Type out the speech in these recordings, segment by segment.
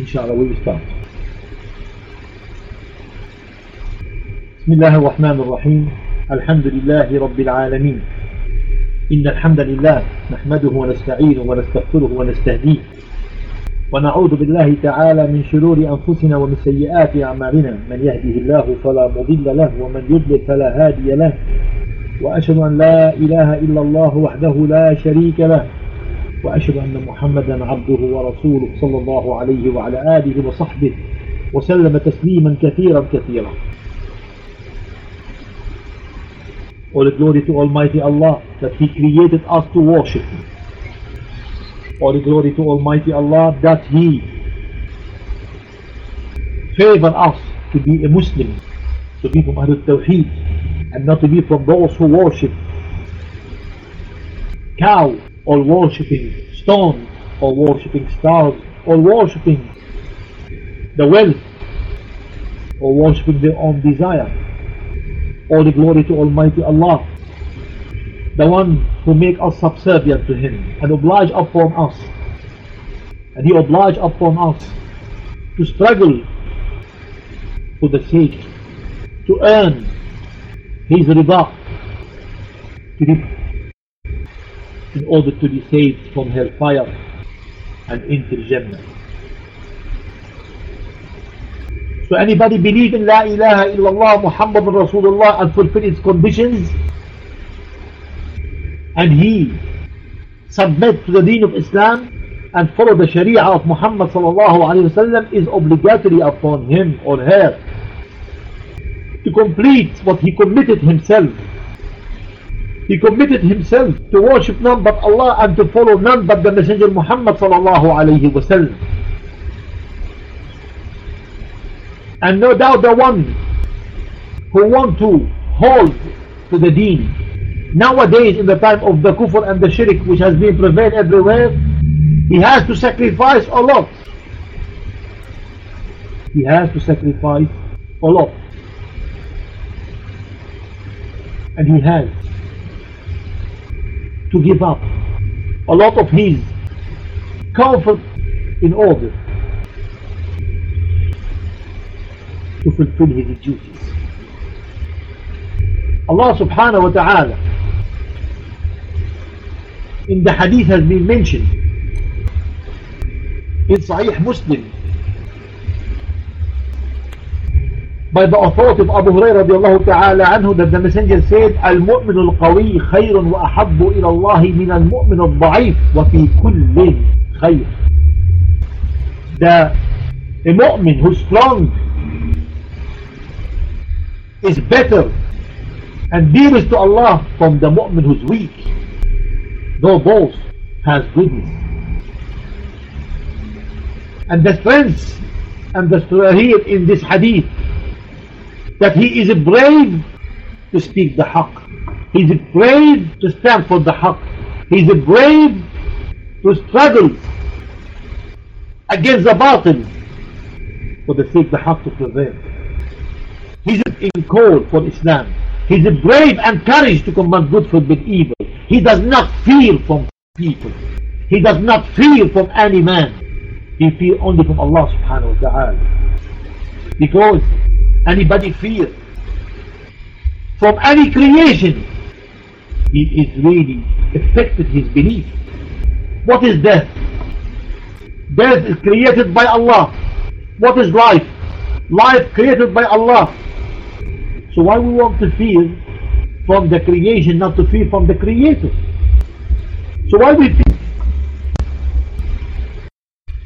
Inshallah, we will start. بسم الله الرحمن الرحيم. الحمد لله رب العالمين. إن الحمد لله نحمده ونستعينه ونستغفره ونستهديه. ونعوذ بالله تعالى من شرور أنفسنا ومن سيئات أعمالنا. من يهده الله فلا مضل له ومن يضلل فلا هادي له. وأشهد أن لا إله إلا الله وحده لا شريك له. وأشهد أن محمدا عبده ورسوله صلى الله عليه وعلى آله وصحبه وسلم تسليما كثيرا كثيرا All the glory to Almighty Allah that He created us to worship. All the glory to Almighty Allah that He favored us to be a Muslim, to be from Ahlul Tawheed, and not to be from those who worship cow, or worshipping stone, or worshipping stars, or worshipping the wealth, or worshipping their own desire. All the glory to Almighty Allah, the one who make us subservient to Him and oblige upon us. And He oblige upon us to struggle for the sake, to earn His rida, to be, in order to be saved from hellfire and enter Jannah. So anybody believe in La ilaha illallah Muhammad Rasulullah and fulfill its conditions and he submit to the deen of Islam and follow the Sharia of Muhammad sallallahu alayhi wasallam is obligatory upon him or her to complete what he committed himself. He committed himself to worship none but Allah and to follow none but the Messenger Muhammad. And no doubt the one who want to hold to the deen. Nowadays in the time of the kufr and the shirk which has been prevailed everywhere he has to sacrifice a lot. He has to sacrifice a lot. And he has to give up a lot of his comfort in order to fulfill his duties. Allah subhanahu wa ta'ala in the hadith has been mentioned in Sahih Muslim by the authority of Abu Hurairah radiallahu ta'ala anhu that the messenger said المؤمن القوي خير وأحب إلى الله من المؤمن الضعيف وفي كل خير the a mu'min who's strong is better and dearest to Allah from the mu'min who's weak though both has goodness and the strength and the here in this hadith that he is a brave to speak the haqq he's brave to stand for the haqq he's a brave to struggle against the batil for the sake the haqq to prevail He's in call for Islam. He's a brave and courage to command good, forbid evil. He does not fear from people. He does not fear from any man. He fear only from Allah subhanahu wa ta'ala. Because anybody fear from any creation, it is really affected his belief. What is death? Death is created by Allah. What is life? Life created by Allah. So why we want to fear from the creation, not to fear from the creator? So why we fear?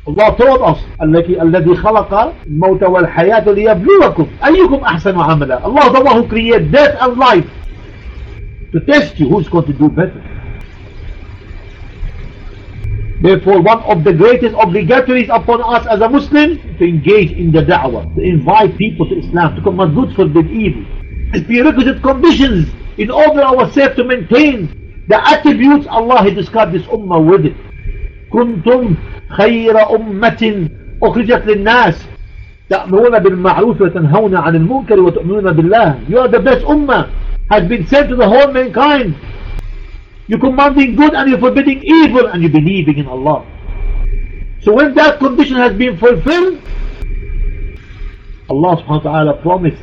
Allah told us الذي خلق الموت والحياة ليبلوكم أيكم أحسن عملا Allah the one who created death and life to test you who's going to do better Therefore, one of the greatest obligatories upon us as a Muslim to engage in the da'wah, to invite people to Islam, to command good, forbid evil. It's prerequisite conditions in order ourselves to maintain the attributes Allah has described this ummah with it. كنتم خير أمة أخرجت للناس تأمرون بالمعروف وتنهون عن المنكر وتؤمنون بالله You are the best ummah has been sent to the whole mankind You're commanding good and you're forbidding evil and you're believing in Allah. So when that condition has been fulfilled, Allah subhanahu wa ta'ala promised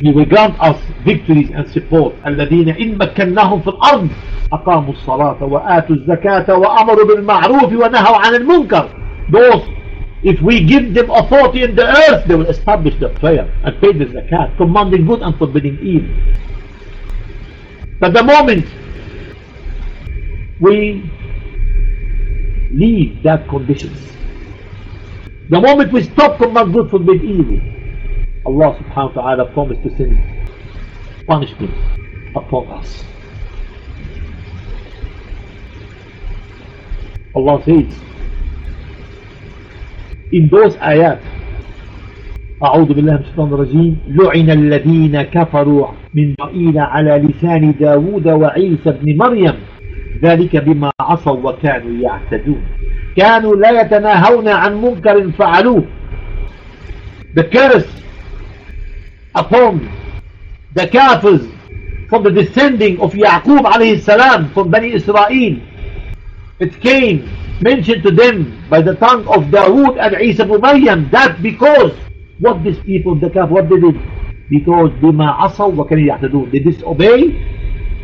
He will grant us victories and support الذين إن مكناهم في الأرض أقاموا الصلاة وآتوا الزكاة وأمروا بالمعروف ونهوا عن المنكر those if we give them authority in the earth they will establish the prayer and pay the zakat commanding good and forbidding evil but the moment we leave that conditions the moment we stop command good forbid evil Allah subhanahu wa ta'ala promised to send punishment upon us. Allah says in those ayat أعوذ بالله من الشيطان الرجيم لعن الذين كفروا من بقيل على لسان داود وعيسى بن مريم. ذلك بما عصوا وكانوا يعتدون. كانوا لا يتناهون عن منكر فعلوه. The curse upon the kafirs from the descending of Yaqub alayhi salam from Bani Israel. It came mentioned to them by the tongue of Dawood and Isa ibn Maryam that because what these people, the kafir, what they did? Because bima asaw wa kanu ya'tadun. They disobey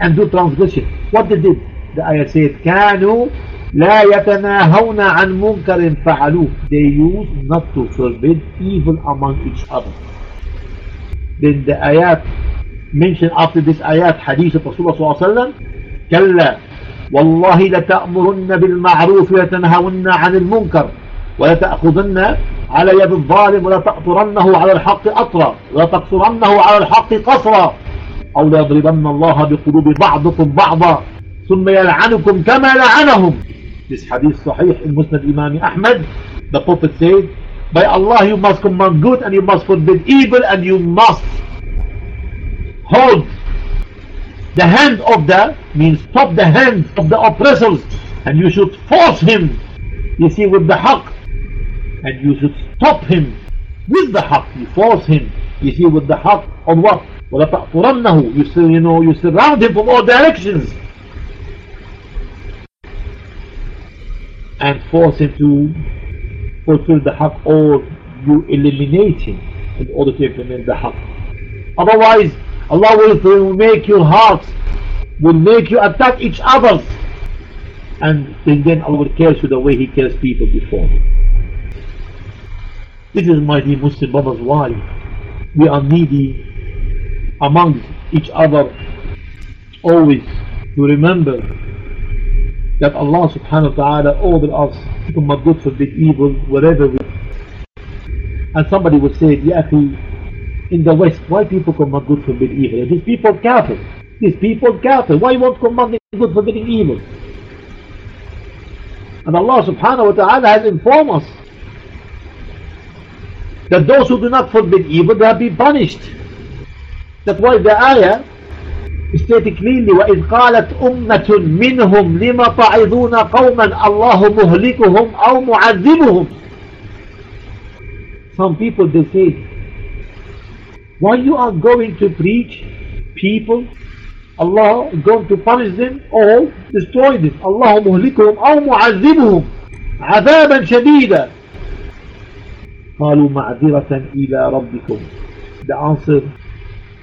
and do transgression. What they did? The ayah said, كانوا لا يتناهون عن منكر فعلوه. They used not to forbid evil among each other. Then the ayat mentioned after hadith of Rasulullah صلى الله عليه وسلم كلا والله لتأمرن بالمعروف ويتنهون عن المنكر ولتأخذن على يد الظالم ولتأطرنه على الحق أطرا ولتقصرنه على الحق قصرا أو ليضربن الله بقلوب بعضكم بعضا ثم يلعنكم كما لعنهم. This hadith صحيح Musnad Imam Ahmad. The Prophet said By Allah you must command good and you must forbid evil and you must hold the hand of the means stop the hand of the oppressors and you should force him you see with the haqq and you should stop him with the haqq you force him you see with the haqq on what وَلَتَأْفُرَنَّهُ you, still, you know you surround him from all directions and force him to fulfill the haqq or you eliminate him in order to implement the haqq. Otherwise, Allah will make your hearts, will make you attack each other. And then Allah will curse you the way He cursed people before. This is my dear Muslim brothers why we are needy amongst each other always to remember that Allah subhanahu wa ta'ala ordered us to commit good, forbid evil, whatever we and somebody would say, Yaki, in the West, why people command good, for forbid evil? These people kafir. These people kafir. Why won't command good, for forbidding evil? And Allah subhanahu wa ta'ala has informed us that those who do not forbid evil, they will be punished. That's why the ayah clearly وَإِذْ قَالَتْ أُمَّةٌ مِّنْهُمْ لِمَ تَعِذُونَ قَوْمًا اللَّهُ مُهْلِكُهُمْ أَوْ مُعَذِّبُهُمْ Some people they say why you are going to preach people Allah is going to punish them or destroy them Allah مهلكهم أو معذبهم عذابا شديدا قالوا معذرة إلى ربكم The answer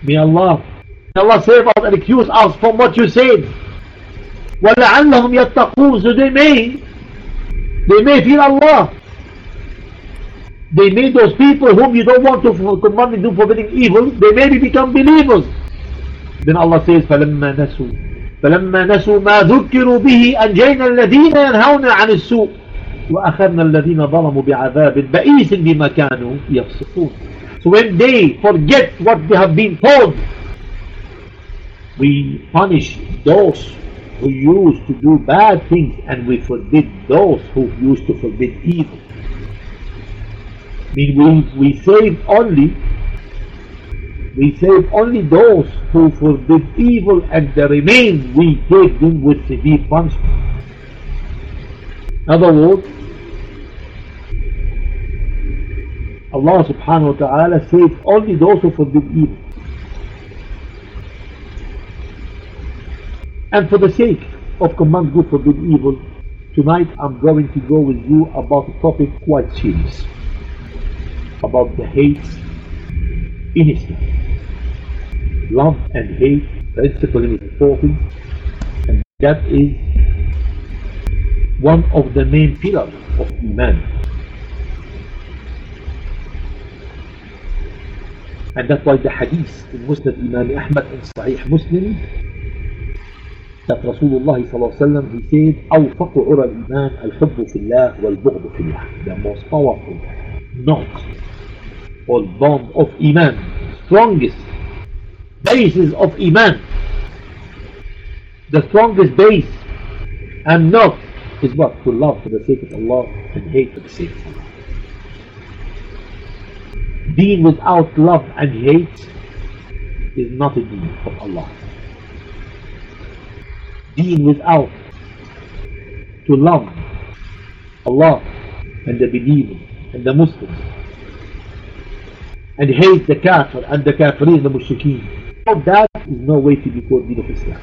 May Allah Allah save us and accuse us from what you said ولعلهم يتقون so they may they may fear Allah they may those people whom you don't want to command and do forbidding evil they maybe become believers then Allah says فلما نسوا فلما نسوا ما ذكروا به أنجينا الذين ينهون عن السوء وأخذنا الذين ظلموا بعذاب بئيس بما كانوا يفسقون So when they forget what they have been told, we punish those who used to do bad things and we forbid those who used to forbid evil. I mean, we, we save only we save only those who forbid evil and the remain we take them with severe punishment. In other words, Allah subhanahu wa ta'ala saves only those who forbid evil. And for the sake of command good, forbid evil, Tonight I'm going to go with you about a topic quite serious. About the hate in Islam. Love and hate principle is important and that is one of the main pillars of Iman. And that's why the hadith in Muslim Imam Ahmad in Sahih Muslim that Rasulullah sallallahu he said أوفق عرى الإيمان الحب في الله والبغض في الله the most powerful knot or bond of Iman strongest basis of Iman the strongest base and knot is what? To love for the sake of Allah and hate for the sake of Allah Being without love and hate is not a deen of Allah deen without to love Allah and the believers and the Muslims and hate the kafir and the kafirin the mushrikeen. All that is no way to be called deen of Islam.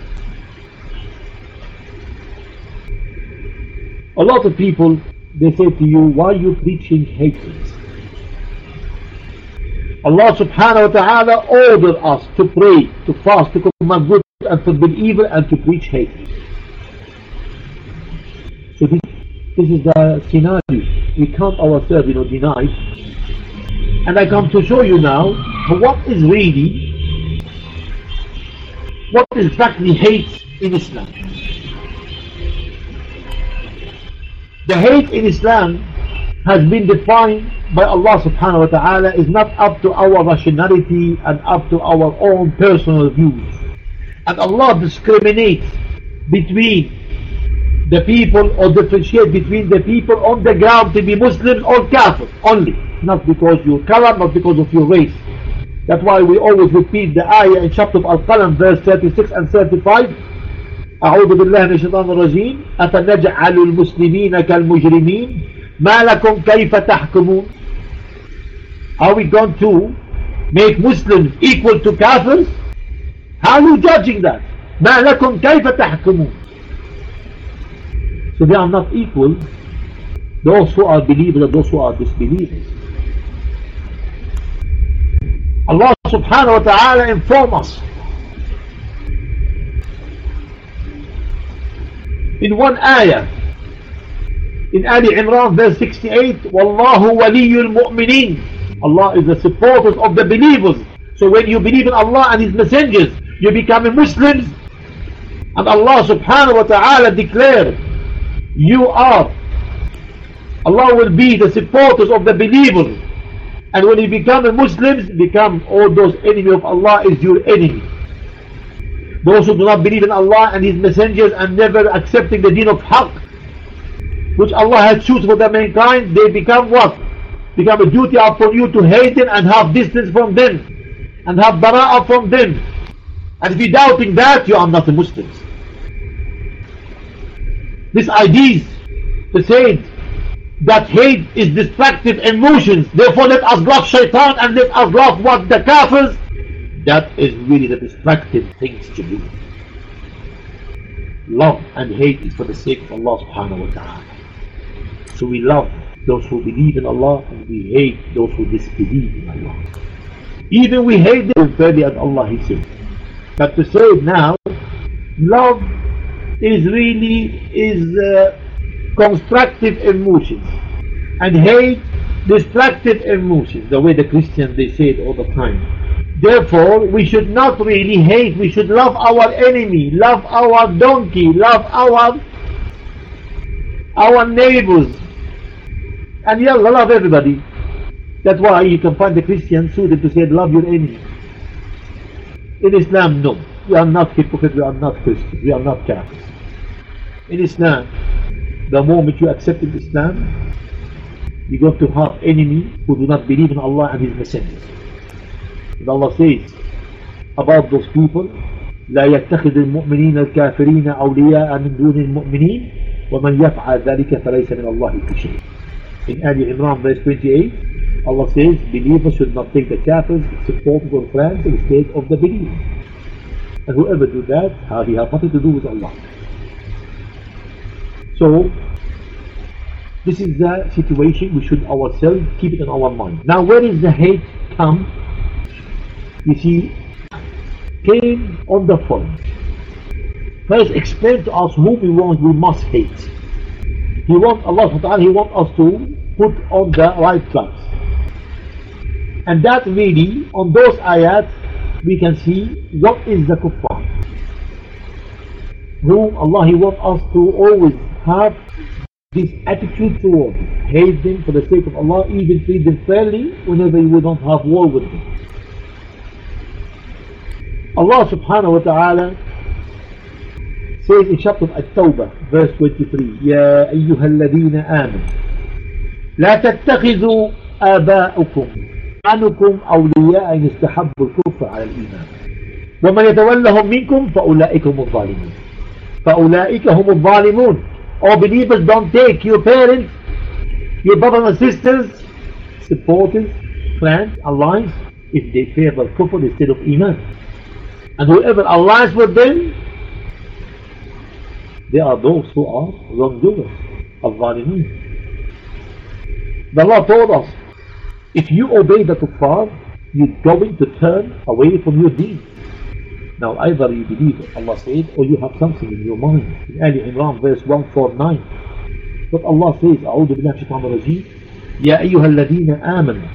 A lot of people they say to you why are you preaching hatred? Allah subhanahu wa ta'ala ordered us to pray, to fast, to command good and forbid evil and to preach hate. So this, this is the scenario. We can't ourselves, you know, deny. And I come to show you now what is really, what is exactly hate in Islam. The hate in Islam has been defined by Allah subhanahu wa ta'ala is not up to our rationality and up to our own personal views. And Allah discriminates between the people or differentiate between the people on the ground to be Muslims or Kafir only. Not because your color, not because of your race. That's why we always repeat the ayah in chapter of Al-Qalam verse 36 and 35 أعوذ بالله من الشيطان الرجيم أفنجعل المسلمين كالمجرمين ما لكم كيف تحكمون Are we going to make Muslims equal to Kafirs? How are you judging that? ما لكم كيف تحكمون So they are not equal those who are believers and those who are disbelievers. Allah subhanahu wa ta'ala inform us in one ayah in Ali Imran verse 68 Wallahu waliyul mu'mineen Allah is the supporter of the believers so when you believe in Allah and His messengers you become Muslims and Allah subhanahu wa ta'ala declared you are. Allah will be the supporters of the believers and when you become a Muslims become all those enemy of Allah is your enemy. Those who do not believe in Allah and His messengers and never accepting the deen of Haqq which Allah has chosen for the mankind they become what? become a duty upon you to hate them and have distance from them and have bara'ah from them and if you're doubting that you are not a Muslim. This idea to say that hate is destructive emotions. Therefore let us love shaitan and let us love what the kafirs. That is really the destructive things to do. Love and hate is for the sake of Allah subhanahu wa ta'ala. So we love those who believe in Allah and we hate those who disbelieve in Allah. Even we hate them. Fairly as Allah said but to say it now love is really is uh, constructive emotions. And hate destructive emotions the way the Christians they say it all the time. Therefore we should not really hate. We should love our enemy love our donkey love our our neighbors. And yeah love everybody. That's why you can find the Christians suited to say love your enemy in Islam no we are not hypocrites we are not Christians we are not Catholics in Islam the moment you accept Islam you're going to have enemy who do not believe in Allah and His messengers and Allah says about those people لا يتخذ المؤمنين الكافرين أولياء من دون المؤمنين ومن يفعل ذلك فليس من الله في شيء in Ali Imran verse 28 Allah says believers should not take the kafirs supporters or friends instead of the believers and whoever do that he has nothing to do with Allah so This is the situation we should ourselves keep it in our mind. Now where is the hate come? You see, came on the phone. First explain to us who we want, we must hate. He wants Allah subhanahu wa ta'ala, He wants us to put on the right tracks. And that really, on those ayat, we can see what is the kuffar. Whom Allah He wants us to always have this attitude toward them. Hate them for the sake of Allah, even treat them fairly whenever you don't have war with them. Allah subhanahu wa ta'ala says in chapter At-Tawbah, verse 23, يا أيها الذين آمنوا لا تتخذوا آباءكم عنكم أولياء إن استحبوا الكفر على الإيمان ومن يتولهم منكم فأولئك هم الظالمون فأولئك هم الظالمون All believers don't take your parents, your brothers and sisters, supporters, friends, allies, if they favor kufr instead of iman. And whoever allies with them, they are those who are wrongdoers, al-zalimin. The Allah told us, if you obey the kuffar, you're going to turn away from your deen. Now either you believe Allah said or you have something in your mind. In Ali Imran verse 149. But Allah says, أعوذ بالله من الشيطان الرجيم يا أيها الذين آمنوا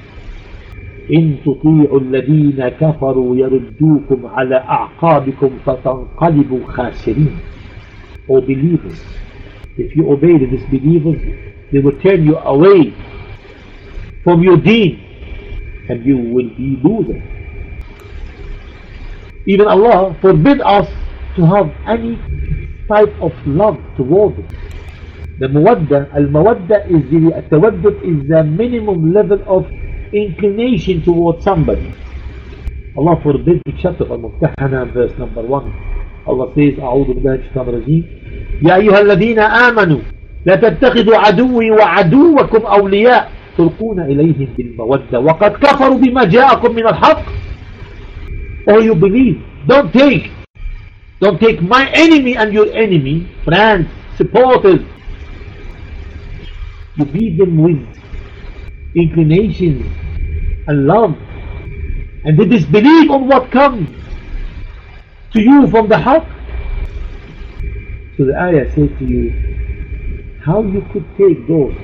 إن تطيعوا الذين كفروا يردوكم على أعقابكم فتنقلبوا خاسرين. O believers, if you obey the disbelievers, they will turn you away from your deen and you will be losers. Even Allah forbid us to have any type of love towards it. The muwadda, al-mawadda is the, tawaddud is the minimum level of inclination towards somebody. Allah forbids in chapter Al-Muftahana verse number 1. Allah says, أعوذ بالله الشيطان الرجيم يا أيها الذين آمنوا لا تتخذوا عدوي وعدوكم أولياء تلقون إليهم بالمودة وقد كفروا بما جاءكم من الحق or you believe. Don't take. Don't take my enemy and your enemy, friends, supporters. You beat them with inclinations and love. And they disbelieve on what comes to you from the haqq. So the ayah says to you, how you could take those,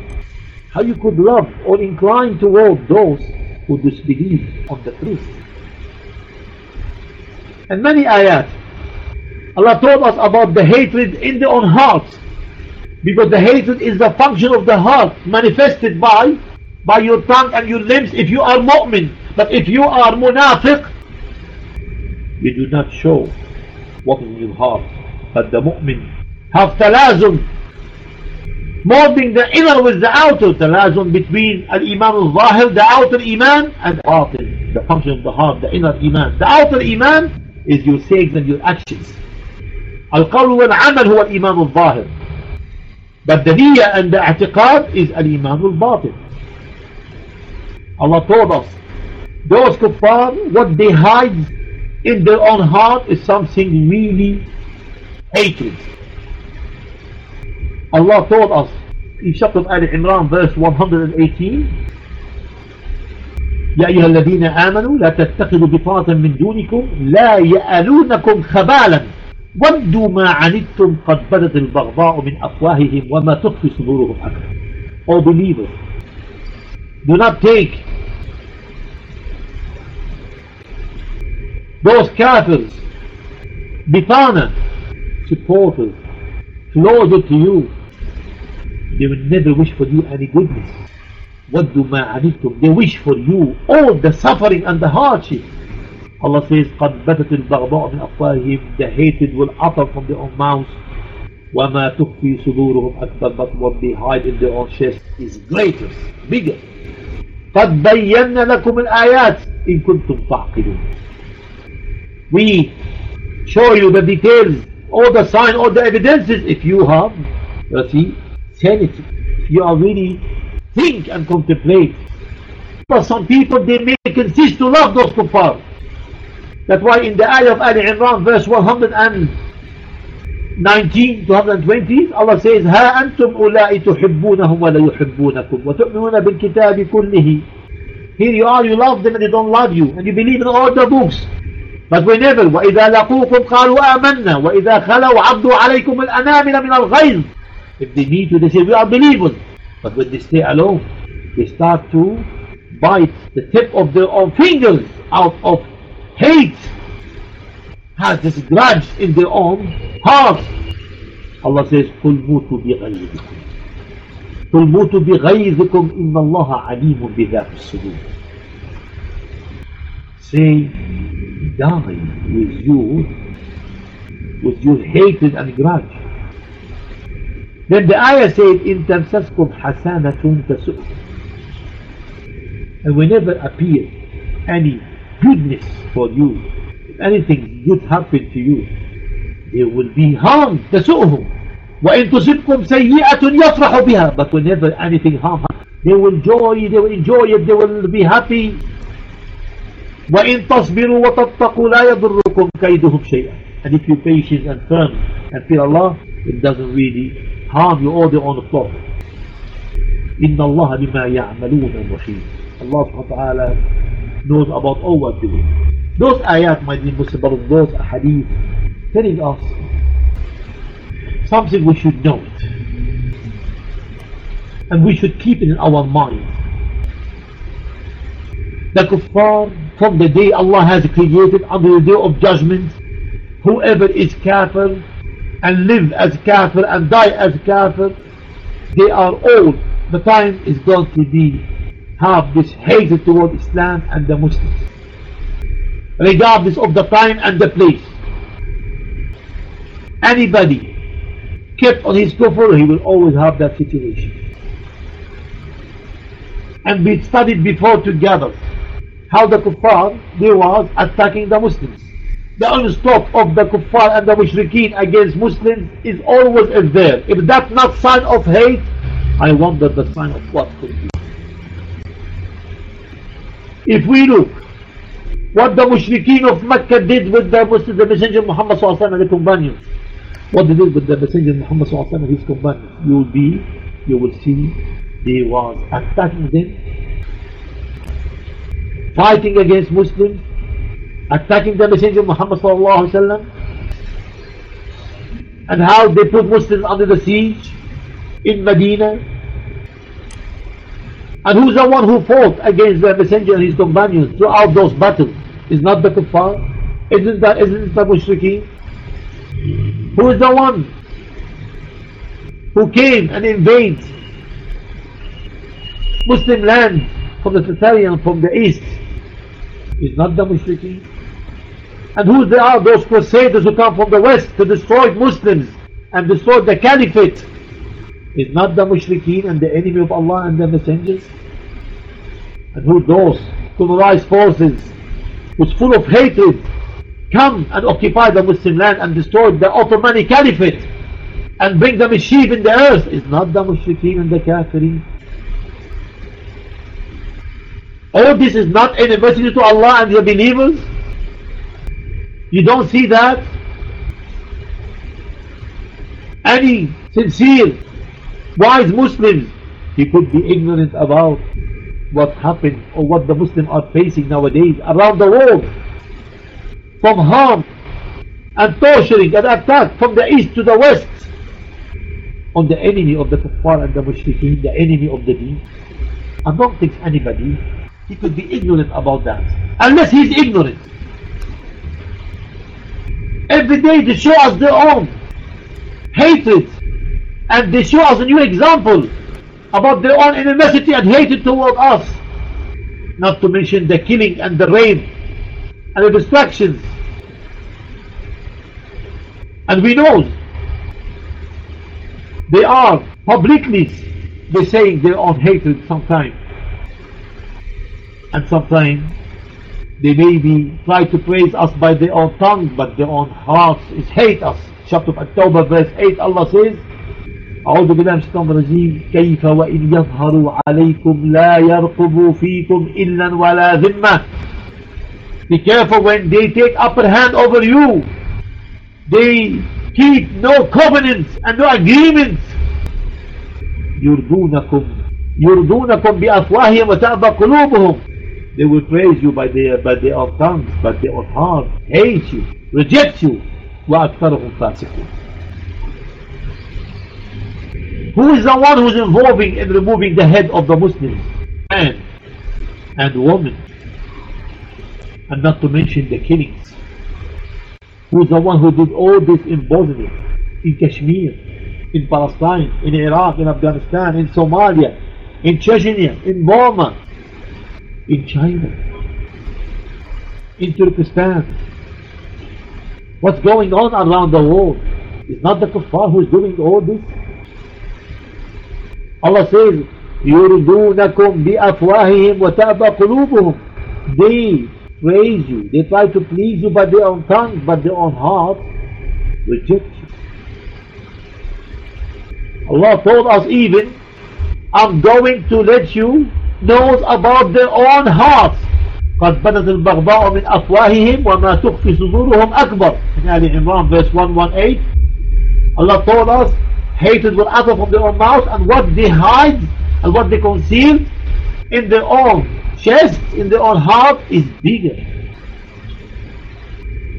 how you could love or incline toward those who disbelieve on the truth and many ayat. Allah told us about the hatred in the own hearts. Because the hatred is the function of the heart manifested by by your tongue and your limbs if you are mu'min. But if you are munafiq, you do not show what is in your heart. But the mu'min have talazum, molding the inner with the outer, talazum between al-iman al-zahir, the outer iman, and batin, the function of the heart, the inner iman. The outer iman is your sayings and your actions. القول والعمل هو الإيمان الظاهر but the niyyah and the i'tiqad is al-iman al-batin. Allah told us those kuffar what they hide in their own heart is something really hatred. Allah told us in chapter Al Imran verse 118 يا أيها الذين آمنوا لا تتخذوا بطاقة من دونكم لا يألونكم خبالا ودوا ما عنتم قد بدت البغضاء من أفواههم وما تخفي صدورهم أكبر O believers do not take those kafirs bitana supporters closer to you they will never wish for you any goodness وَدُّوا مَا عَنِتُّمْ They wish for you all the suffering and the hardship. Allah says, قَدْ بَتَتِ الْبَغْضَاءُ مِنْ أَفْوَاهِهِمْ The hatred will utter from their own mouths. وَمَا تُخْفِي صُدُورُهُمْ أَكْبَرُ But what they hide in their own chest is greater, bigger. قَدْ بَيَّنَّ لَكُمُ الْآيَاتِ إِن كُنْتُمْ تَعْقِلُونَ We show you the details, all the signs, all the evidences if you have, you see, sanity. You are really think and contemplate. But some people, they may insist to love those kuffar. That's why in the ayah of Ali Imran, verse 100 and 19 to 120 Allah says ها أنتم أولئك تحبونهم ولا يحبونكم وتؤمنون بالكتاب كله Here you are, you love them and they don't love you and you believe in all the books But whenever وإذا لقوكم قالوا آمنا وإذا خلوا عبدوا عليكم الأنامل من الغيظ If they meet you they say we are believers But when they stay alone they start to bite the tip of their own fingers out of hate has this grudge in their own hearts. Allah says, قُلْ مُوتُوا بِغَيْظِكُمْ قُلْ مُوتُوا بِغَيْظِكُمْ إِنَّ اللَّهَ عَلِيمٌ بِذَاتِ الصُّدُورِ Say, die with you, with your hatred and grudge. Then the ayah said, إِن تَمْسَسْكُمْ حَسَانَةٌ تَسُؤْكُمْ And whenever appear any goodness for you, anything good happen to you, they will be harmed. تسؤهم وإن تصبكم سيئة يفرح بها but whenever anything harm they will joy they will enjoy it they will be happy وإن تصبروا وتتقوا لا يضركم كيدهم شيئا and if you patience and firm and fear Allah it doesn't really harm you the on إن الله بما يعملون محيط Allah wa ta'ala knows about all what they do those ayat my dear Muslim brothers those hadith telling us something we should note and we should keep it in our mind the kuffar from the day Allah has created until the day of judgment whoever is kafir and live as kafir and die as kafir they are all the time is going to be have this hatred toward Islam and the Muslims regardless of the time and the place anybody kept on his kufr, he will always have that situation. And we studied before together how the kuffar, they was attacking the Muslims. The onslaught of the kuffar and the mushrikeen against Muslims is always is there. If that's not sign of hate, I wonder the sign of what could be. If we look what the mushrikeen of Mecca did with the, Muslim, the Messenger Muhammad and the companions, what they did with the Messenger Muhammad and his companions, you will be, you will see, they was attacking them, fighting against Muslims, attacking the Messenger Muhammad and how they put Muslims under the siege in Medina. And who's the one who fought against the Messenger and his companions throughout those battles? Is not the kuffar? Isn't that isn't the mushrikeen? Who is the one who came and invaded Muslim land from the Tatarian from the east? Is not the mushrikeen? And who they are those crusaders who come from the west to destroy Muslims and destroy the caliphate? Is not the mushrikeen and the enemy of Allah and the messengers? And who those colonized forces was full of hatred come and occupy the Muslim land and destroy the Ottoman Caliphate and bring the mischief in the earth is not the mushrikeen and the kafirin. All this is not an adversity to Allah and the believers. You don't see that? Any sincere, wise Muslims, he could be ignorant about what happened or what the Muslims are facing nowadays around the world from harm and torturing and attack from the east to the west on the enemy of the kuffar and the mushrikeen, the enemy of the deen. I don't think anybody, he could be ignorant about that. Unless he's ignorant. Every day they show us their own hatred and they show us a new example about their own animosity and hatred toward us. Not to mention the killing and the rape and the distractions. And we know they are publicly they're saying their own hatred sometimes. And sometimes they maybe try to praise us by their own tongue, but their own hearts is hate us. Chapter of At-Tawbah, verse 8, Allah says, أعوذ بالله من الشيطان الرجيم كيف وإن يظهروا عليكم لا يرقبوا فيكم إلا ولا ذمة Be careful when they take upper hand over you. They keep no covenants and no agreements. يرضونكم يرضونكم بأفواههم وتأبى قلوبهم they will praise you by their by their own tongues but their own heart hate you reject you وأكثرهم فاسقون Who is the one who is involving in removing the head of the Muslims? Man and woman. And not to mention the killings. Who is the one who did all this in Bosnia, in Kashmir, in Palestine, in Iraq, in Afghanistan, in Somalia, in Chechnya, in Burma, in China, in Turkestan. What's going on around the world? Is not the kuffar who is doing all this? Allah says, يُرْدُونَكُمْ بِأَفْوَاهِهِمْ وَتَأْبَى قُلُوبُهُم They praise you, they try to please you by their own tongue, but their own heart reject you. Allah told us even, I'm going to let you know about their own hearts. قد بدت البغضاء من أفواههم وما تخفي صدورهم أكبر in Ali Imran verse 118 Allah told us hatred will utter from their own mouth and what they hide and what they conceal in their own chest, in their own heart is bigger.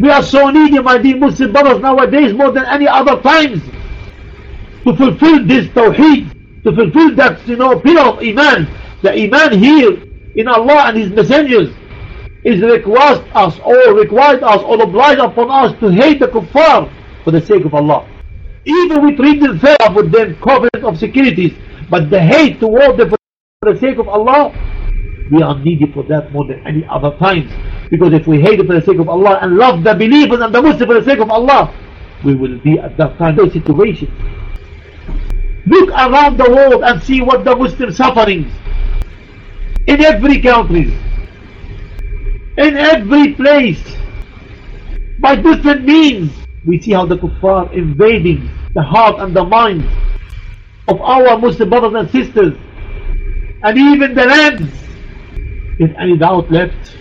We are so needy, my dear Muslim brothers, nowadays more than any other times to fulfill this tawheed, to fulfill that you know pillar of iman. The iman here in Allah and His messengers is requires us or required us or obliged upon us to hate the kuffar for the sake of Allah. Even we treat them fair with them covenant of securities, but the hate toward them for the sake of Allah, we are needy for that more than any other times. Because if we hate it for the sake of Allah and love the believers and the Muslims for the sake of Allah, we will be at that time those situations. Look around the world and see what the Muslim sufferings in every country, in every place, by different means. We see how the kuffar invading the heart and the mind of our Muslim brothers and sisters and even the lands. If any doubt left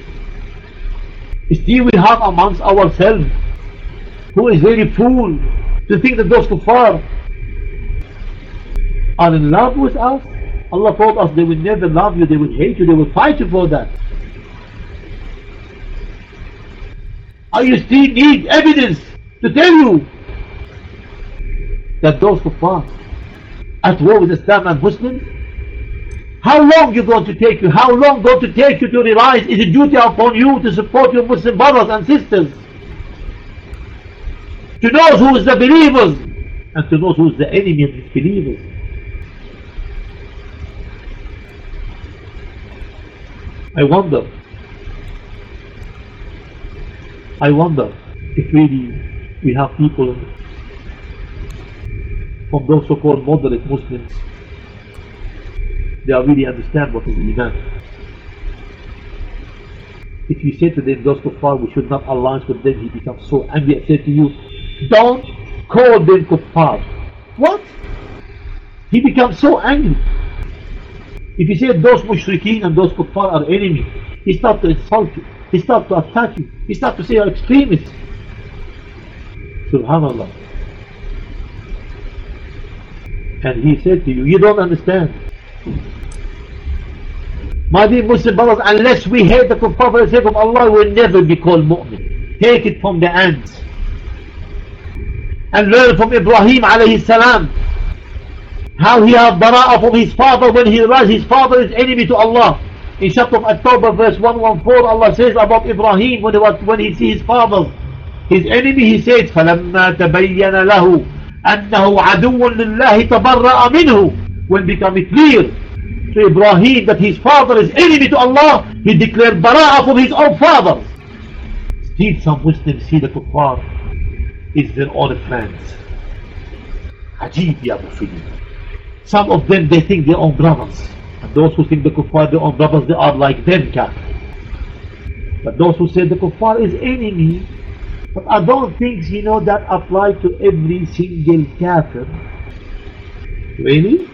still we have amongst ourselves who is very fool to think that those kuffar are in love with us Allah told us they will never love you they will hate you they will fight you for that. Are you still need evidence to tell you that those who kuffar at war with Islam and Muslims how long is going to take you how long going to take you to realize it's a duty upon you to support your Muslim brothers and sisters? To know who is the believers and to know who is the enemy of these believers I wonder I wonder if really we have people from those so-called moderate Muslims they are really understand what is Iman. If you say to them those kuffar we should not alliance with them he becomes so angry and say to you don't call them kuffar. What? he becomes so angry if you say those mushrikeen and those kuffar are enemy he starts to insult you he starts to attack you he starts to say you're extremists Subhanallah. And he said to you, you don't understand. My dear Muslim brothers, unless we hate the kuffar for the sake of Allah, we will never be called mu'min. Take it from the ants. And learn from Ibrahim alayhi salam How he had bara'ah from his father when he realized his father is enemy to Allah. In chapter of At-Tawbah verse 114, Allah says about Ibrahim when he, was, when he sees his father his enemy he said فَلَمَّا تَبَيَّنَ لَهُ أَنَّهُ عَدُوٌ لِلَّهِ تَبَرَّأَ مِنْهُ When become clear to Ibrahim that his father is enemy to Allah, he declared bara'ah from his own father. Still some Muslims see the kuffar is their own friends. Ajib ya Mufidin. Some of them they think their own brothers. And those who think the kuffar their own brothers, they are like them kafir. But those who say the kuffar is enemy, but I don't think, you know, that apply to every single kafir. Really?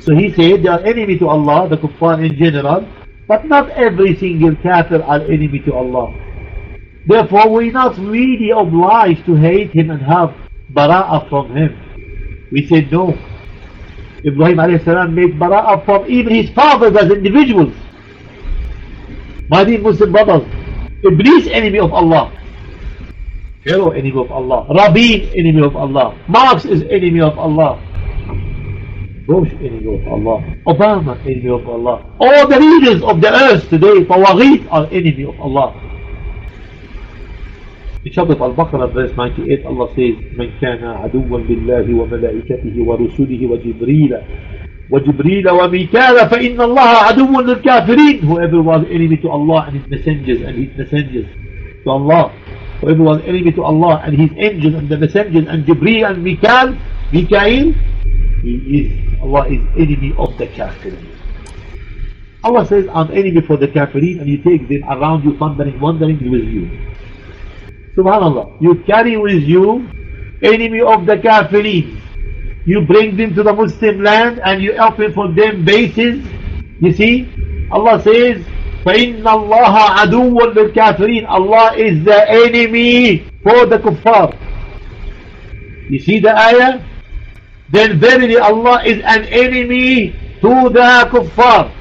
So he said they are enemy to Allah, the kuffar in general, but not every single kafir are enemy to Allah. Therefore, we're not really obliged to hate him and have bara'ah from him. We said no. Ibrahim salam made bara'ah from even his fathers as individuals. My dear Muslim brothers, Iblis enemy of Allah. Pharaoh enemy of Allah. Rabin enemy of Allah. Marx is enemy of Allah. Bush enemy of Allah. Obama enemy of Allah. All the leaders of the earth today, Tawagheet, are enemy of Allah. In chapter Al-Baqarah verse 98 Allah says من كان عدوا لله وملائكته ورسله وجبريل وجبريل وميكال فإن الله عدو للكافرين Whoever was enemy to Allah and his messengers and his messengers to Allah Whoever was enemy to Allah and his angels and the messengers and Jibreel and Mikael Mikael He is Allah is enemy of the kafirin Allah says I'm enemy for the kafirin and you take them around you thundering wandering with you Subhanallah. You carry with you enemy of the kafirin. You bring them to the Muslim land and you open for them bases. You see? Allah says, فَإِنَّ اللَّهَ عَدُوٌ لِلْكَافِرِينَ Allah is the enemy for the kuffar. You see the ayah? Then verily Allah is an enemy to the kuffar.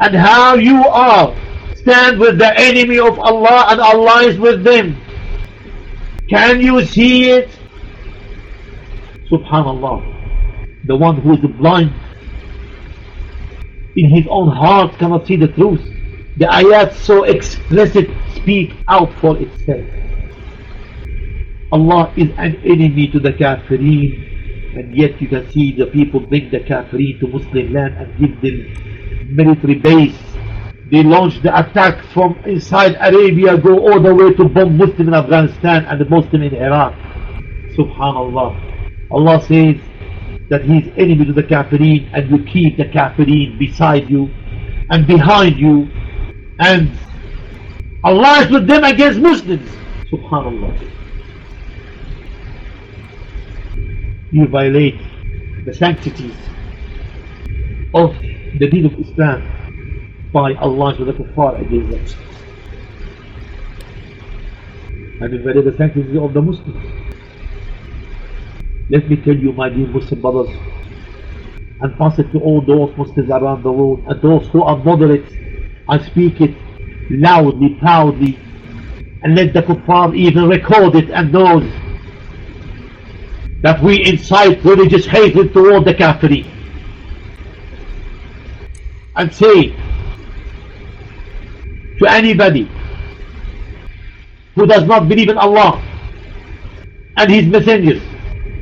And how you are stand with the enemy of Allah and Allah is with them. Can you see it? Subhanallah. The one who is blind in his own heart cannot see the truth. The ayat so explicit speak out for itself. Allah is an enemy to the kafirin and yet you can see the people bring the kafirin to Muslim land and give them military base they launched the attack from inside Arabia, go all the way to bomb Muslim in Afghanistan and the Muslim in Iraq. Subhanallah. Allah says that He is enemy to the kafirin and you keep the kafirin beside you and behind you and Allah is with them against Muslims. Subhanallah. You violate the sanctities of the deen of Islam by Allah the kuffar against. And if there is the sanctity of the Muslims. Let me tell you, my dear Muslim brothers, and pass it to all those Muslims around the world, and those who are moderate, I speak it loudly, proudly, and let the kuffar even record it and know that we incite religious hatred toward the kafirin. And say, to anybody who does not believe in Allah and His messengers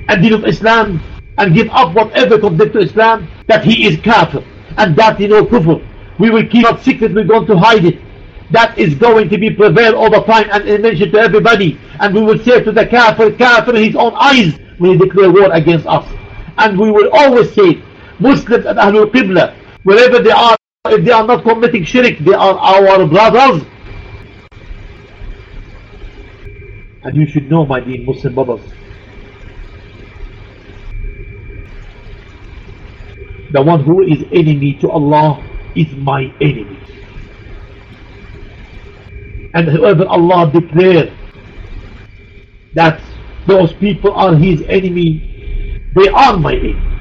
and deen of Islam and give up whatever connected to Islam that he is kafir and that he know kufr. We will keep it secret we're going to hide it. That is going to be prevailed all the time and mentioned to everybody. And we will say to the kafir kafir in his own eyes when he declare war against us. And we will always say Muslims and Ahlul Qibla wherever they are if they are not committing shirk, they are our brothers. And you should know, my dear Muslim brothers, the one who is enemy to Allah is my enemy. And whoever Allah declared that those people are his enemy, they are my enemy.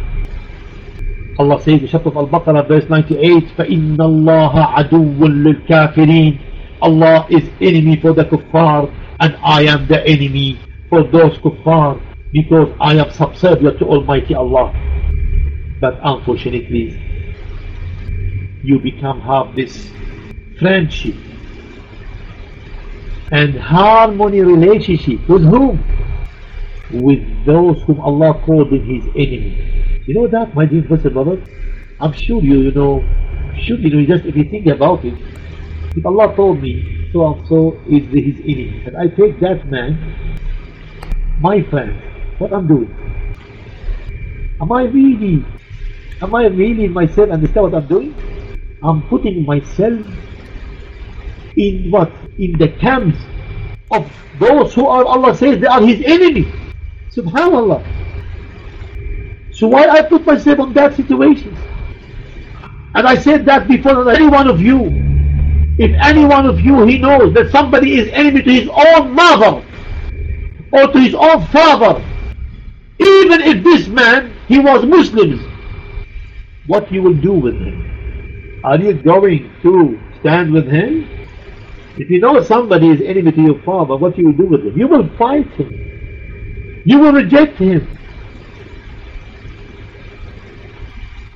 Allah says in chapter of Al-Baqarah verse 98 فَإِنَّ اللَّهَ عَدُوٌ لِلْكَافِرِينَ Allah is enemy for the kuffar and I am the enemy for those kuffar because I am subservient to Almighty Allah but unfortunately you become have this friendship and harmony relationship with whom? with those whom Allah called in his enemy you know that, my dear Muslim brother? I'm sure you, you know, should you know, just if you think about it, if Allah told me so and so is his enemy, and I take that man, my friend, what I'm doing? Am I really, am I really myself understand what I'm doing? I'm putting myself in what? In the camps of those who are, Allah says, they are His enemy. Subhanallah. So why I put myself in that situation? And I said that before any one of you, if any one of you he knows that somebody is enemy to his own mother or to his own father Even if this man, he was Muslims, what you will do with him? Are you going to stand with him? If you know somebody is enemy to your father, what you will do with him? You will fight him. You will reject him.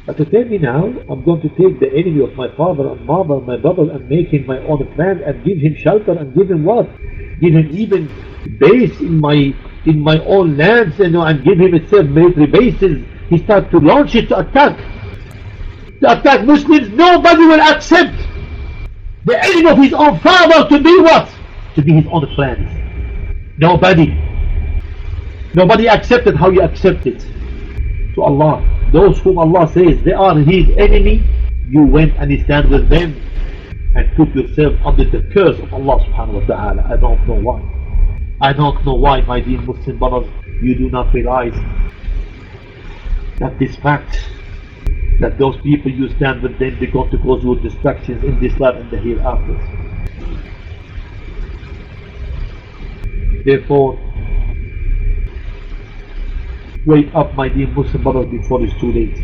But to tell me now, I'm going to take the enemy of my father and mother my brother and make him my own friend and give him shelter and give him what? Give him even base in my in my own lands you know, and give him itself military bases. He starts to launch it to attack. To attack Muslims, nobody will accept the enemy of his own father to be what? To be his own friend. Nobody. Nobody accepted how you accept it. To Allah. Those whom Allah says they are his enemy, you went and stand with them and put yourself under the curse of Allah subhanahu wa ta'ala. I don't know why. I don't know why, my dear Muslim brothers, you do not realize that this fact that those people you stand with them they're going to cause you distractions in this life and the hereafter. Therefore, wake up my dear Muslim brothers before it's too late.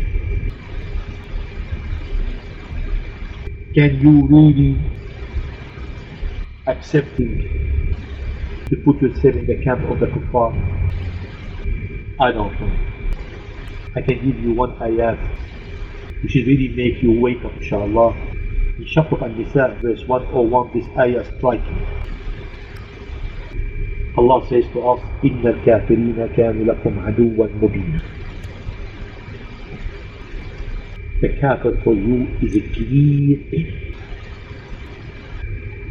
Can you really accepting to put yourself in the camp of the kuffar? I don't know. I can give you one ayat which should really make you wake up inshallah. In Shaqq al-Nisa verse 101 this ayah striking. Allah says to us, إِنَّ الْكَافِرِينَ كَانُوا لَكُمْ عَدُوًّا مُبِينًا The kafir for you is a clear enemy.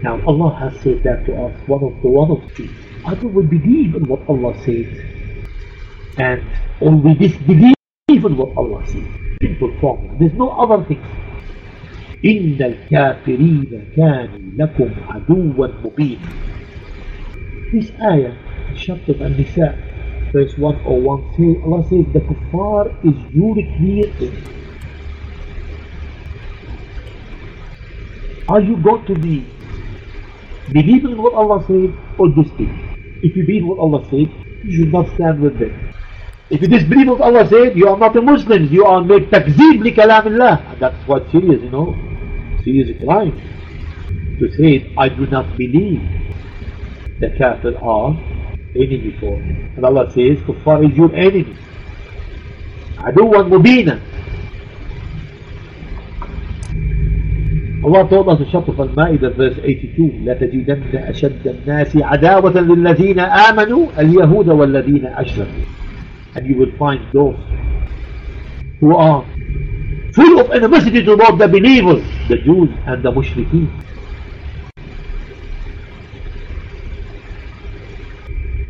Now Allah has said that to us, one of the one of the Either we believe in what Allah says and we disbelieve in what Allah says. Simple formula. There's no other thing. إن الكافرين كانوا لكم عدوا مبينا This ayah, chapter An-Nisa, verse 101, say, Allah says, the kuffar is enemy. Are you going to be believing in what Allah said or disbelieve? If you believe what Allah said, you should not stand with them. If you disbelieve what Allah said, you are not a Muslim. You are make takzeeb li kalam Allah. That's what serious, you know. Serious crime. To say, I do not believe the kafir are enemy for. And Allah says, kuffar is your enemy. عدوا مبينا Allah told us in chapter Al-Ma'idah verse 82 لَتَجِدَنَّ أَشَدَّ النَّاسِ عَدَاوَةً لِلَّذِينَ آمَنوا الْيَهُودَ وَالَّذِينَ أَشْرَكُوا And you will find those who are full of animosity toward the believers, the Jews and the mushrikeen.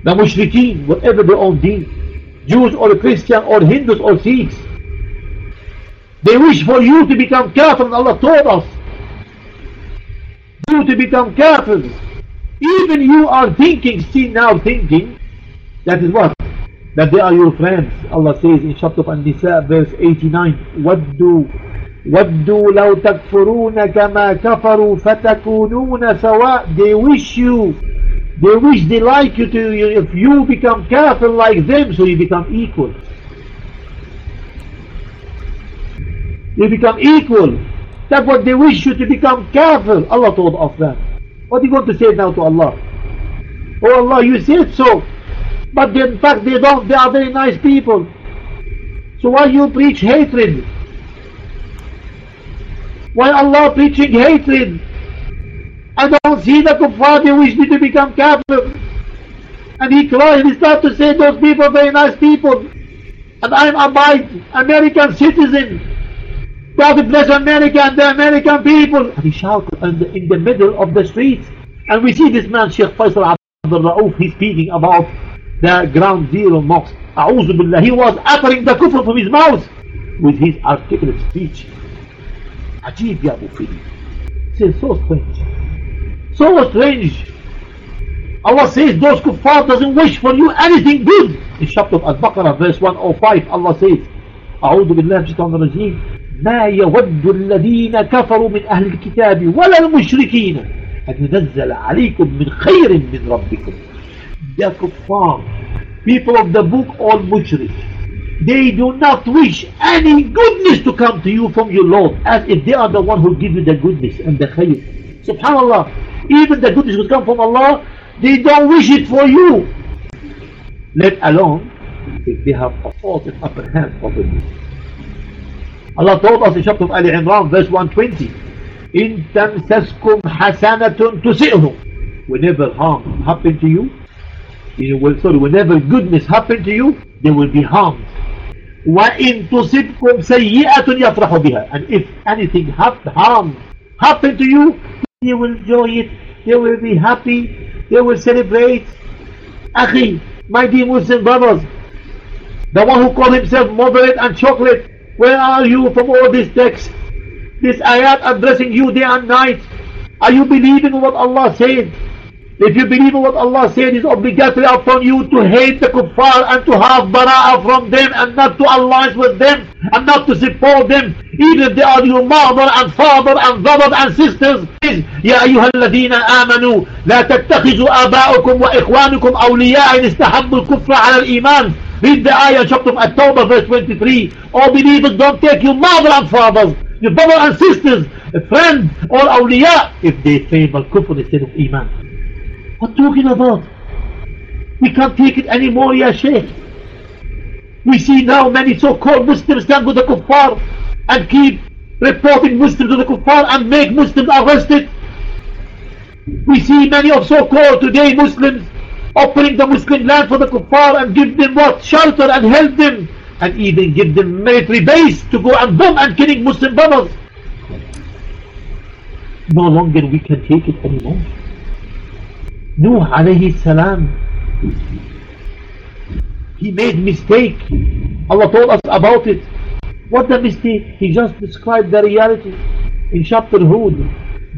The mushrikeen, whatever their own deen, Jews or Christian or Hindus or Sikhs, they wish for you to become kafir and Allah told us you to become kafirs. Even you are thinking, see now thinking, that is what? That they are your friends. Allah says in chapter An-Nisa verse 89, وَدُّوا وَدُّوا لَوْ تَكْفُرُونَ كَمَا كَفَرُوا فَتَكُونُونَ سَوَاء They wish you, they wish they like you to, if you become kafir like them, so you become equal. You become equal. That's what they wish you to become kafir. Allah told us that. What are you going to say now to Allah? Oh Allah, you said so. But in fact they don't, they are very nice people. So why you preach hatred? Why Allah preaching hatred? I don't the kuffar, they wish me to become kafir. And he cried, he started to say those people very nice people. And I'm a white American citizen. God bless America and the American people. And he shouted in the, in the middle of the street. And we see this man, Sheikh Faisal Abdul Rauf, he's speaking about the ground zero mosque. A'udhu Billah. He was uttering the kufr from his mouth with his articulate speech. Ajib ya Abu Fili. It's so strange. So strange. Allah says those kuffar doesn't wish for you anything good. In chapter of Al-Baqarah verse 105 Allah says أعوذ بالله من الشيطان الرجيم ما يود الذين كفروا من أهل الكتاب ولا المشركين أن ينزل عليكم من خير من ربكم The kuffar people of the book, all mushrik. They do not wish any goodness to come to you from your Lord, as if they are the one who give you the goodness and the khayr. Subhanallah, even the goodness will come from Allah, they don't wish it for you. Let alone if they have a false and upper hand over you. Allah told us in chapter of Ali Imran, verse 120, In tamsaskum hasanatun tusi'hum. Whenever harm happen to you, you will, sorry, whenever goodness happen to you, they will be harmed. وَإِن تُصِبْكُمْ سَيِّئَةٌ يَفْرَحُ بِهَا And if anything harm happen to you, they will enjoy it, they will be happy, they will celebrate. Akhi, my dear Muslim brothers, the one who calls himself moderate and chocolate, where are you from all these texts? This ayat addressing you day and night. Are you believing what Allah said? If you believe what Allah said, it's obligatory upon you to hate the kuffar and to have bara'ah from them and not to alliance with them and not to support them, if they are your mother and father and brothers and sisters. يا أيها الذين آمنوا لا تتخذوا آباءكم وإخوانكم أولياء إن استحبوا الكفر على الإيمان Read the ayah chapter of October verse 23. All believers don't take your mother and fathers, your brothers and sisters, friends or awliya if they favor kufr instead of iman. What talking about? We can't take it anymore, Ya Sheikh. We see now many so-called Muslims stand with the kuffar and keep reporting Muslims to the kuffar and make Muslims arrested. We see many of so-called today Muslims offering the Muslim land for the kuffar and give them what? Shelter and help them and even give them military base to go and bomb and killing Muslim brothers. No longer we can take it anymore. Nuh alayhi salam he made mistake Allah told us about it what the mistake he just described the reality in chapter Hud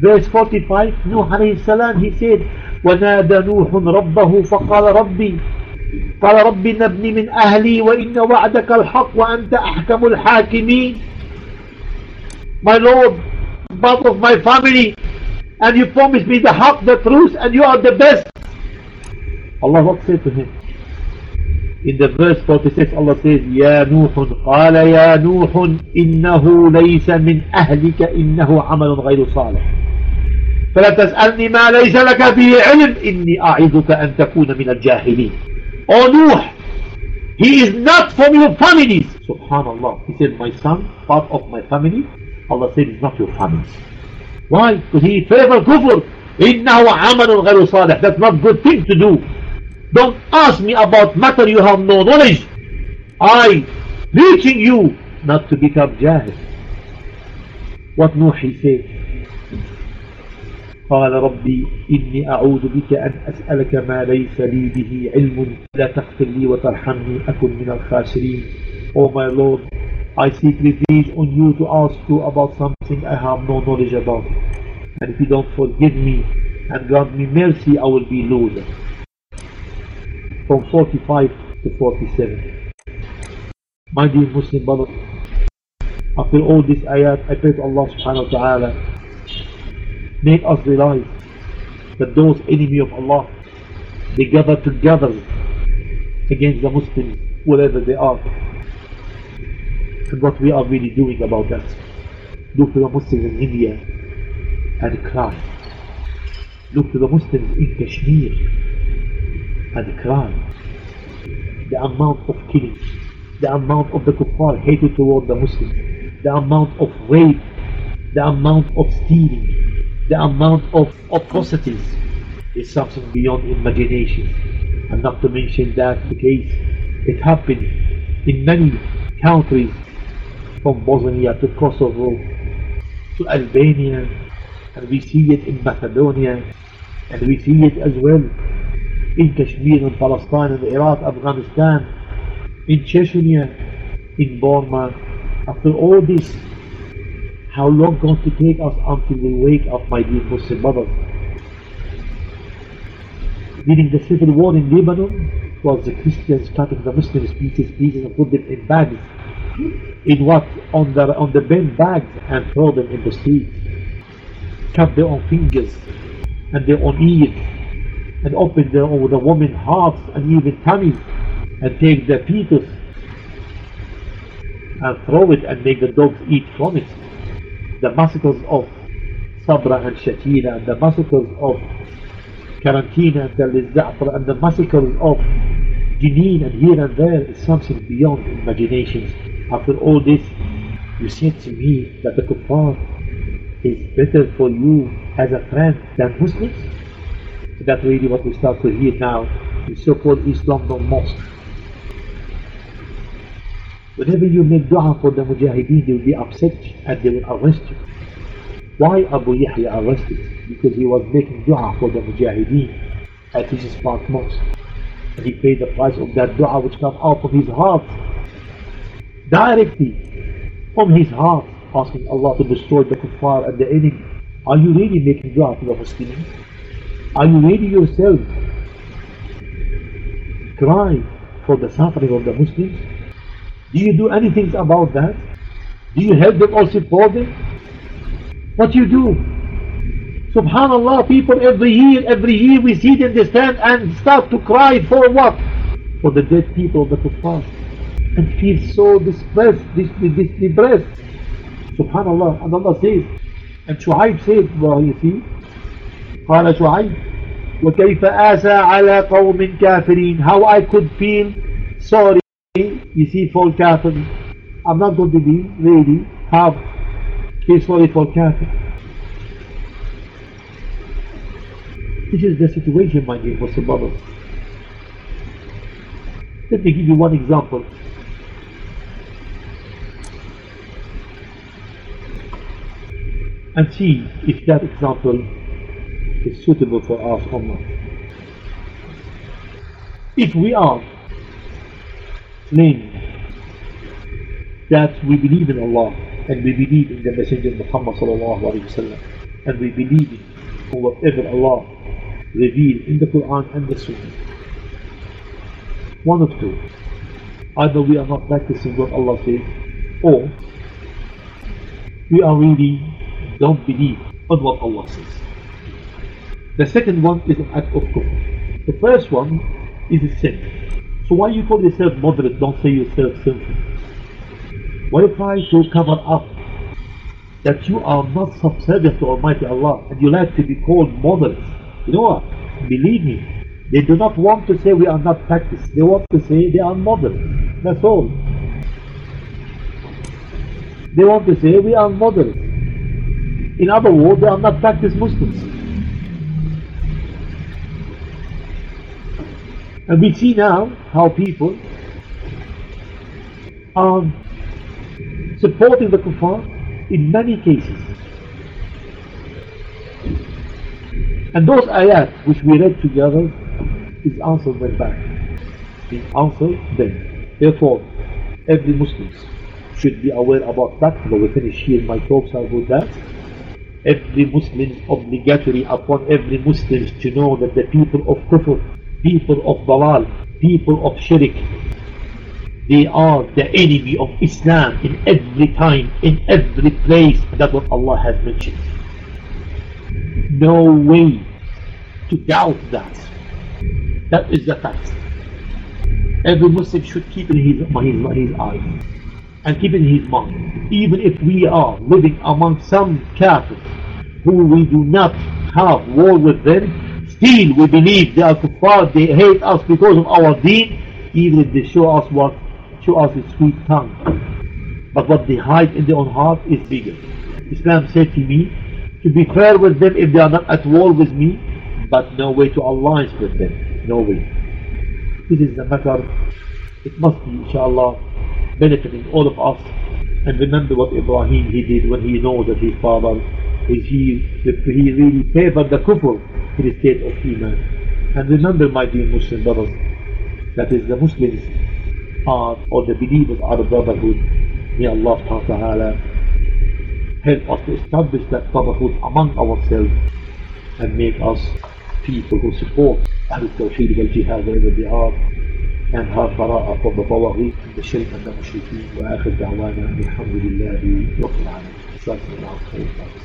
verse 45 Nuh alayhi salam he said ونادى نوح ربه فقال ربي قال ربي نبني من أهلي وإن وعدك الحق وأنت أحكم الحاكمين My Lord, part of my family and you promised me the haq, the truth, and you are the best. Allah said to him, in the verse 46 Allah says يا نوح قال يا نوح إنه ليس من أهلك إنه عمل غير صالح فلا تسألني ما ليس لك به علم إني أعظك أن تكون من الجاهلين Oh Nuh He is not from your families Subhanallah He said my son part of my family Allah said it's not your families Why? Because he favor kufr. إنه عمل غير صالح. That's not good thing to do. Don't ask me about matter you have no knowledge. I reaching you not to become jahil. What Nuh he said? قال ربي إني أعوذ بك أن أسألك ما ليس لي به علم لا تغفر لي وترحمني أكن من الخاسرين Oh my Lord I seek refuge on you to ask you about something I have no knowledge about. And if you don't forgive me and grant me mercy, I will be loser. From 45 to 47. My dear Muslim brother, after all this ayat, I pray to Allah subhanahu wa ta'ala, make us realize that those enemy of Allah, they gather together against the Muslims, wherever they are and what we are really doing about that. Look to the Muslims in India and cry. Look to the Muslims in Kashmir and crime, The amount of killing, the amount of the kuffar hatred toward the Muslims, the amount of rape, the amount of stealing, the amount of atrocities is something beyond imagination. And not to mention that the case, it happened in many countries from Bosnia to Kosovo to Albania and we see it in Macedonia and we see it as well in Kashmir and Palestine and Iraq, Afghanistan, in Chechnya, in Burma. After all this, how long going to take us until we wake up, my dear Muslim brothers? During the civil war in Lebanon, was the Christians cutting the Muslims pieces, pieces and put them in bags in what on the on the bin bags and throw them in the street cut their own fingers and their own ears and open their, the women's hearts and even tummies and take the fetus and throw it and make the dogs eat from it. The massacres of Sabra and Shatila and the massacres of Karantina and the Za'far and the massacres of Jenin and here and there is something beyond imaginations. After all this, you said to me that the kuffar is better for you as a friend than Muslims? So that's really what we start to hear now in so-called Islam no mosque. Whenever you make dua for the mujahideen, they will be upset and they will arrest you. Why Abu Yahya arrested? Because he was making dua for the mujahideen at his Park Mosque. And he paid the price of that dua which came out of his heart. Directly from his heart, asking Allah to destroy the kuffar and the enemy. Are you really making dua for the Muslims? Are you really yourself cry for the suffering of the Muslims? Do you do anything about that? Do you help them or support them? What do you do? Subhanallah, people every year, every year we see them they stand and start to cry for what? For the dead people of the kuffar. And feel so depressed, depressed. Subhanallah. And Allah says, and Shu'aib said, well, you see, قال شعيب وكيف آسى على قوم كافرين how I could feel sorry you see for kafir I'm not going to be ready have feel sorry for kafir this is the situation my dear Muslim brothers let me give you one example and see if that example is suitable for us or not. If we are claiming that we believe in Allah and we believe in the Messenger Muhammad wasallam and we believe in whatever Allah revealed in the Quran and the Sunnah, one of two, either we are not practicing what Allah says, or we are really don't believe what Allah says. The second one is an act of kufr. The first one is a sin. So why you call yourself moderate, don't say yourself sinful? Why you try to cover up that you are not subservient to Almighty Allah and you like to be called moderate? You know what? Believe me, they do not want to say we are not practiced. They want to say they are moderate. That's all. They want to say we are moderate. In other words, they are not practiced Muslims. And we see now how people are supporting the kuffar in many cases. And those ayat which we read together is answered them back. Is answered them. Therefore, every Muslim should be aware about that. But we finish here my talks about that. Every Muslim is obligatory upon every Muslim to know that the people of kufr people of Dalal, people of Shirk. They are the enemy of Islam in every time, in every place. that what Allah has mentioned. No way to doubt that. That is the fact. Every Muslim should keep in his, his, his eyes and keep in his mind. Even if we are living among some kafirs who we do not have war with them, Still, we believe they are kuffar, they hate us because of our deen, even if they show us what, show us a sweet tongue. But what they hide in their own heart is bigger. Islam said to me, to be fair with them if they are not at war with me, but no way to alliance with them. No way. This is a matter, it must be, inshallah, benefiting all of us. And remember what Ibrahim he did when he knows that his father is he, he really favored the kufr in the state of Iman. And remember, my dear Muslim brothers, that is the Muslims are, or the believers are a brotherhood. May Allah wa ta'ala help us to establish that brotherhood among ourselves and make us people who support Ahl Tawheed wal Jihad wherever they are and have براءة from the Tawaghit and the Shirk and the Mushrikeen وآخر دعوانا الحمد لله رب العالمين.